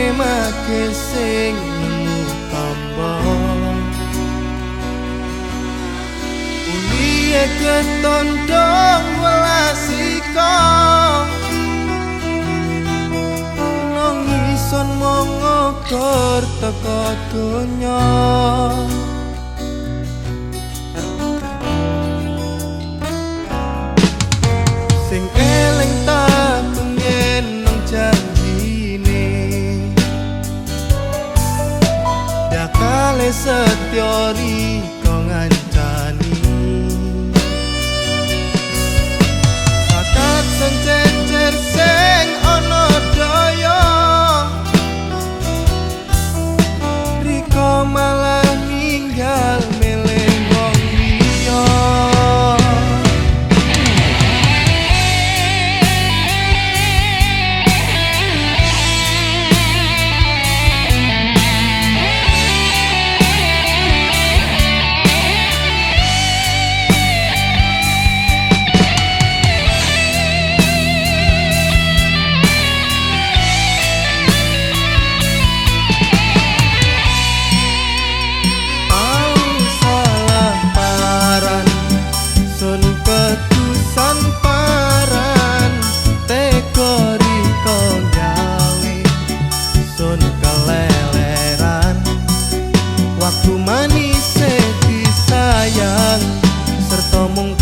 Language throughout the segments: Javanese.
Make sing nemu tampa Uniye keton dong welasiko Nong ison mongo kertoko donyong 掉里。manis sedih sayang. Serta mung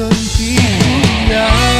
等不及无聊。